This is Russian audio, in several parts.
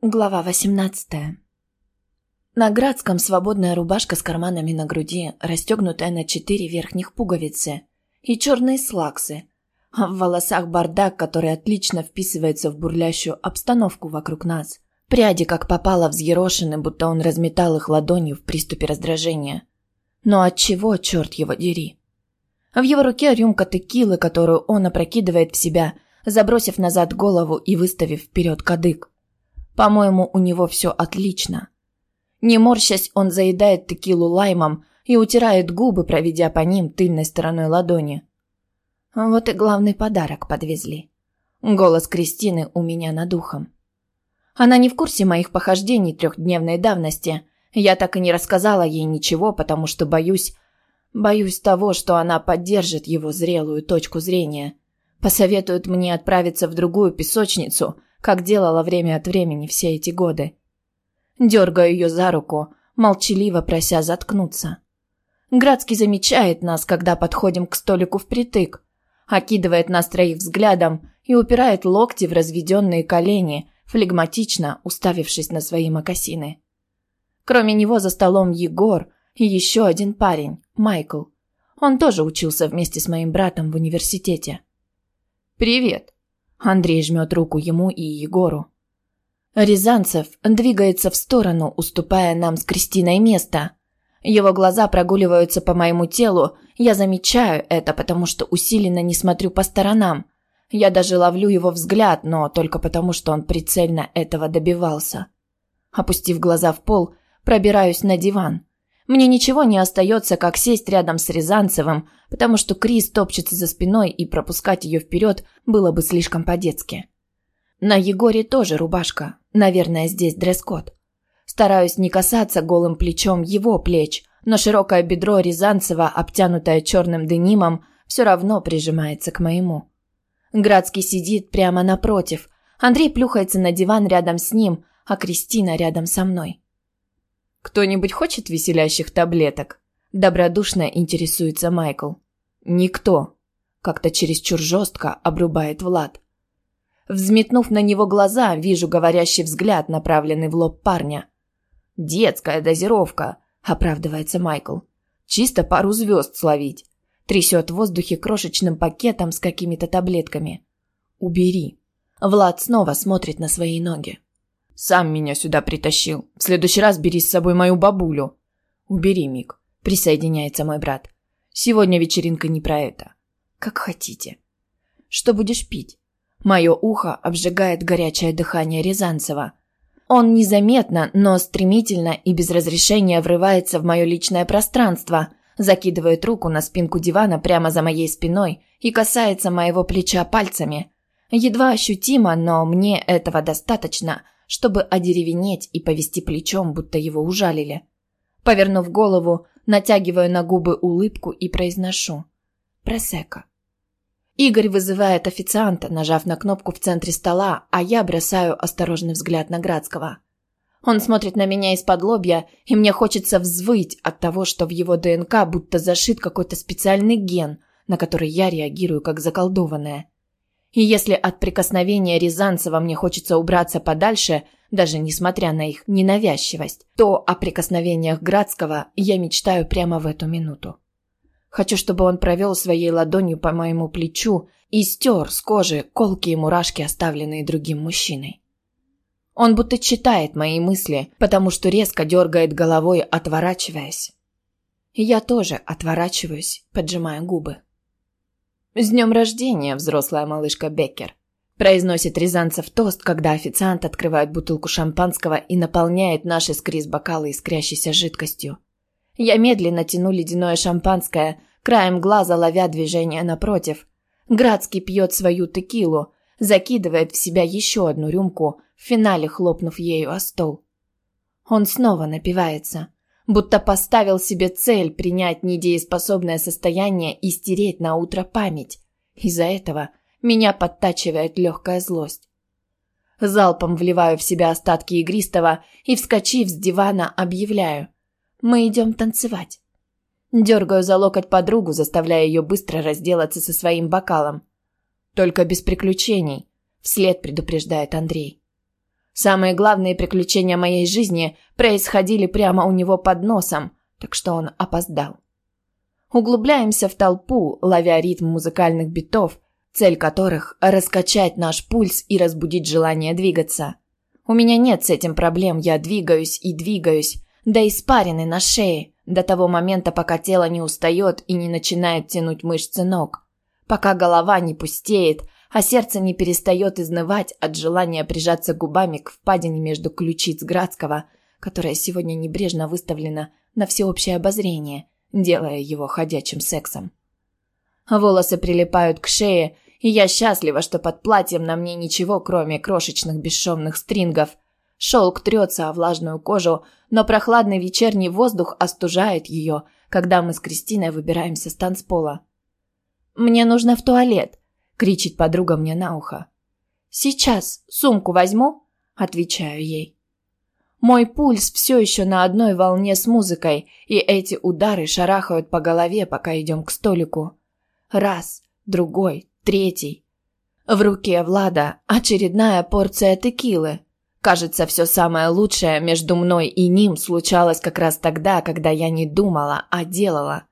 Глава 18 На Градском свободная рубашка с карманами на груди, расстегнутая на четыре верхних пуговицы, и черные слаксы, а в волосах бардак, который отлично вписывается в бурлящую обстановку вокруг нас. Пряди, как попало, взъерошены, будто он разметал их ладонью в приступе раздражения. Но от чего, черт его дери? В его руке рюмка текилы, которую он опрокидывает в себя, забросив назад голову и выставив вперед кадык. По-моему, у него все отлично. Не морщась, он заедает текилу лаймом и утирает губы, проведя по ним тыльной стороной ладони. Вот и главный подарок подвезли. Голос Кристины у меня над ухом. Она не в курсе моих похождений трехдневной давности. Я так и не рассказала ей ничего, потому что боюсь... Боюсь того, что она поддержит его зрелую точку зрения. Посоветует мне отправиться в другую песочницу – как делала время от времени все эти годы. Дергаю ее за руку, молчаливо прося заткнуться. Градский замечает нас, когда подходим к столику впритык, окидывает нас троих взглядом и упирает локти в разведенные колени, флегматично уставившись на свои мокасины. Кроме него за столом Егор и еще один парень, Майкл. Он тоже учился вместе с моим братом в университете. «Привет», Андрей жмет руку ему и Егору. Рязанцев двигается в сторону, уступая нам с Кристиной место. Его глаза прогуливаются по моему телу. Я замечаю это, потому что усиленно не смотрю по сторонам. Я даже ловлю его взгляд, но только потому, что он прицельно этого добивался. Опустив глаза в пол, пробираюсь на диван. Мне ничего не остается, как сесть рядом с Рязанцевым, потому что Крис топчется за спиной, и пропускать ее вперед было бы слишком по-детски. На Егоре тоже рубашка. Наверное, здесь дресс-код. Стараюсь не касаться голым плечом его плеч, но широкое бедро Рязанцева, обтянутое черным денимом, все равно прижимается к моему. Градский сидит прямо напротив. Андрей плюхается на диван рядом с ним, а Кристина рядом со мной. «Кто-нибудь хочет веселящих таблеток?» Добродушно интересуется Майкл. «Никто», – как-то чересчур жестко обрубает Влад. Взметнув на него глаза, вижу говорящий взгляд, направленный в лоб парня. «Детская дозировка», – оправдывается Майкл. «Чисто пару звезд словить». Трясет в воздухе крошечным пакетом с какими-то таблетками. «Убери». Влад снова смотрит на свои ноги. Сам меня сюда притащил. В следующий раз бери с собой мою бабулю. Убери, Мик. Присоединяется мой брат. Сегодня вечеринка не про это. Как хотите. Что будешь пить? Мое ухо обжигает горячее дыхание Рязанцева. Он незаметно, но стремительно и без разрешения врывается в мое личное пространство, закидывает руку на спинку дивана прямо за моей спиной и касается моего плеча пальцами. Едва ощутимо, но мне этого достаточно – чтобы одеревенеть и повести плечом, будто его ужалили. Повернув голову, натягиваю на губы улыбку и произношу «Просека». Игорь вызывает официанта, нажав на кнопку в центре стола, а я бросаю осторожный взгляд на Градского. Он смотрит на меня из-под лобья, и мне хочется взвыть от того, что в его ДНК будто зашит какой-то специальный ген, на который я реагирую как заколдованная. И если от прикосновения Рязанцева мне хочется убраться подальше, даже несмотря на их ненавязчивость, то о прикосновениях Градского я мечтаю прямо в эту минуту. Хочу, чтобы он провел своей ладонью по моему плечу и стер с кожи колки и мурашки, оставленные другим мужчиной. Он будто читает мои мысли, потому что резко дергает головой, отворачиваясь. Я тоже отворачиваюсь, поджимая губы. «С днем рождения, взрослая малышка Беккер!» Произносит Рязанцев тост, когда официант открывает бутылку шампанского и наполняет наши с Крис бокалы искрящейся жидкостью. Я медленно тяну ледяное шампанское, краем глаза ловя движение напротив. Градский пьет свою текилу, закидывает в себя еще одну рюмку, в финале хлопнув ею о стол. Он снова напивается будто поставил себе цель принять недееспособное состояние и стереть на утро память. Из-за этого меня подтачивает легкая злость. Залпом вливаю в себя остатки игристого и, вскочив с дивана, объявляю. Мы идем танцевать. Дергаю за локоть подругу, заставляя ее быстро разделаться со своим бокалом. Только без приключений, вслед предупреждает Андрей. Самые главные приключения моей жизни происходили прямо у него под носом, так что он опоздал. Углубляемся в толпу, ловя ритм музыкальных битов, цель которых – раскачать наш пульс и разбудить желание двигаться. У меня нет с этим проблем, я двигаюсь и двигаюсь, да испарены на шее, до того момента, пока тело не устает и не начинает тянуть мышцы ног, пока голова не пустеет, а сердце не перестает изнывать от желания прижаться губами к впадине между ключиц Градского, которая сегодня небрежно выставлена на всеобщее обозрение, делая его ходячим сексом. Волосы прилипают к шее, и я счастлива, что под платьем на мне ничего, кроме крошечных бесшовных стрингов – Шелк трется о влажную кожу, но прохладный вечерний воздух остужает ее, когда мы с Кристиной выбираемся с танцпола. «Мне нужно в туалет», — кричит подруга мне на ухо. «Сейчас сумку возьму», — отвечаю ей. Мой пульс все еще на одной волне с музыкой, и эти удары шарахают по голове, пока идем к столику. Раз, другой, третий. В руке Влада очередная порция текилы. Кажется, все самое лучшее между мной и ним случалось как раз тогда, когда я не думала, а делала.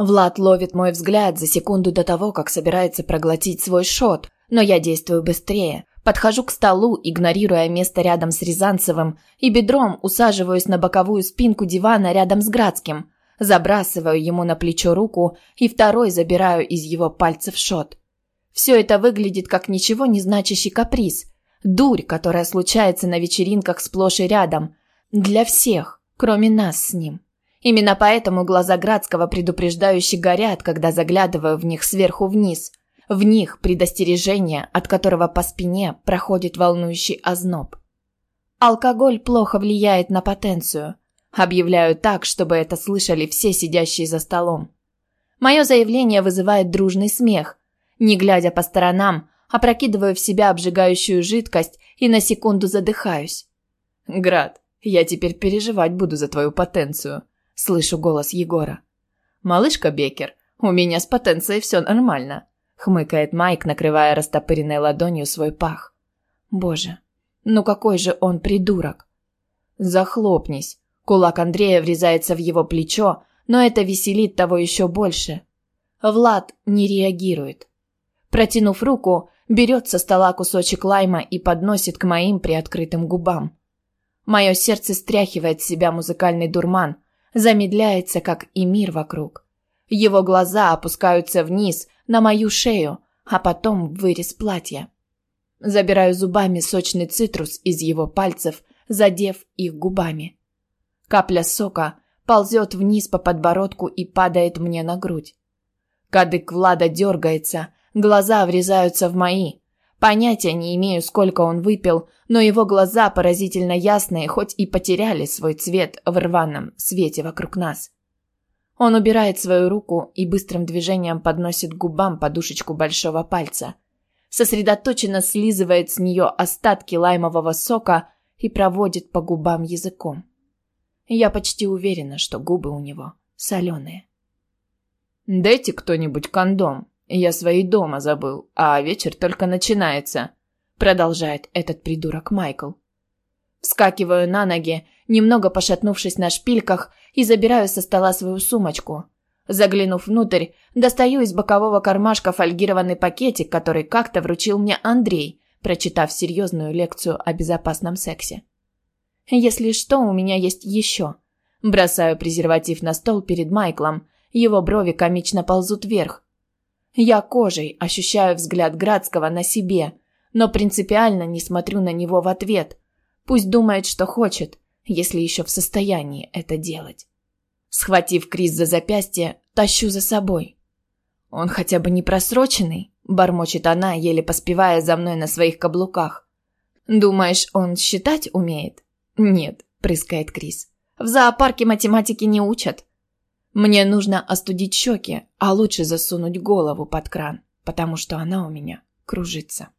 Влад ловит мой взгляд за секунду до того, как собирается проглотить свой шот, но я действую быстрее. Подхожу к столу, игнорируя место рядом с Рязанцевым, и бедром усаживаюсь на боковую спинку дивана рядом с Градским. Забрасываю ему на плечо руку и второй забираю из его пальцев шот. Все это выглядит как ничего не значащий каприз, Дурь, которая случается на вечеринках сплошь и рядом. Для всех, кроме нас с ним. Именно поэтому глаза Градского предупреждающе горят, когда заглядываю в них сверху вниз. В них предостережение, от которого по спине проходит волнующий озноб. Алкоголь плохо влияет на потенцию. Объявляю так, чтобы это слышали все сидящие за столом. Мое заявление вызывает дружный смех. Не глядя по сторонам, опрокидываю в себя обжигающую жидкость и на секунду задыхаюсь. «Град, я теперь переживать буду за твою потенцию», – слышу голос Егора. «Малышка Бекер, у меня с потенцией все нормально», – хмыкает Майк, накрывая растопыренной ладонью свой пах. «Боже, ну какой же он придурок!» «Захлопнись!» Кулак Андрея врезается в его плечо, но это веселит того еще больше. Влад не реагирует. Протянув руку, берет со стола кусочек лайма и подносит к моим приоткрытым губам. Мое сердце стряхивает с себя музыкальный дурман, замедляется, как и мир вокруг. Его глаза опускаются вниз, на мою шею, а потом в вырез платья. Забираю зубами сочный цитрус из его пальцев, задев их губами. Капля сока ползет вниз по подбородку и падает мне на грудь. Кадык Влада дергается, Глаза врезаются в мои. Понятия не имею, сколько он выпил, но его глаза поразительно ясные, хоть и потеряли свой цвет в рваном свете вокруг нас. Он убирает свою руку и быстрым движением подносит к губам подушечку большого пальца. Сосредоточенно слизывает с нее остатки лаймового сока и проводит по губам языком. Я почти уверена, что губы у него соленые. «Дайте кто-нибудь кондом», я свои дома забыл, а вечер только начинается», — продолжает этот придурок Майкл. Вскакиваю на ноги, немного пошатнувшись на шпильках, и забираю со стола свою сумочку. Заглянув внутрь, достаю из бокового кармашка фольгированный пакетик, который как-то вручил мне Андрей, прочитав серьезную лекцию о безопасном сексе. Если что, у меня есть еще. Бросаю презерватив на стол перед Майклом. Его брови комично ползут вверх. Я кожей ощущаю взгляд Градского на себе, но принципиально не смотрю на него в ответ. Пусть думает, что хочет, если еще в состоянии это делать. Схватив Крис за запястье, тащу за собой. Он хотя бы не просроченный, бормочет она, еле поспевая за мной на своих каблуках. Думаешь, он считать умеет? Нет, прыскает Крис. В зоопарке математики не учат. Мне нужно остудить щеки, а лучше засунуть голову под кран, потому что она у меня кружится.